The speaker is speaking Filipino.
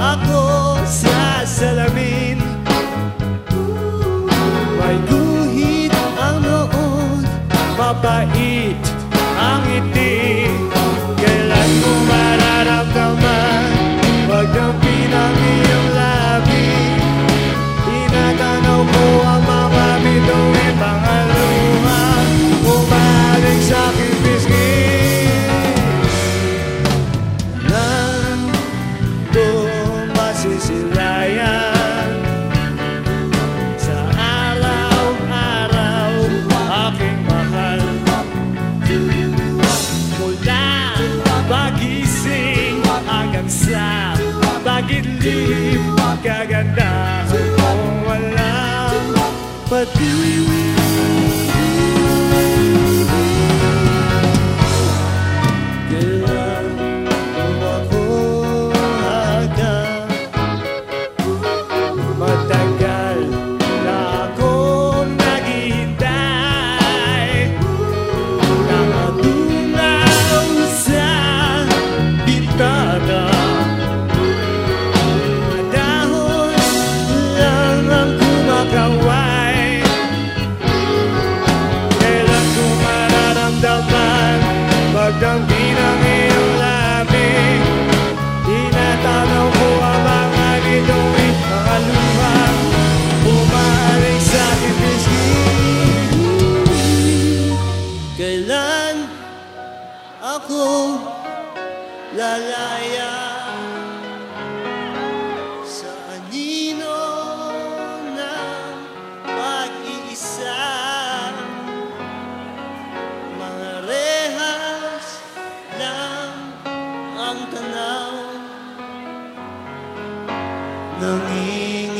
a cosa se la mía. i pagkaganda, kung wala. Padiwiwi. man Pagdanggi ng iyong labi Tinatanaw ko ang mga nituwing mga luha Umaaring sa akin Kailan ako lalaya? ang tanaw. Nangingin